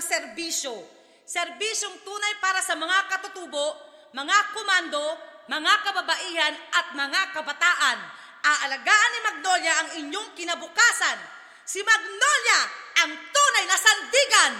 serbisyo. Serbisyong tunay para sa mga katutubo, mga komando, mga kababaihan at mga kabataan. Aalagaan ni Magnolia ang inyong kinabukasan. Si Magnolia, ang tunay na sandigan!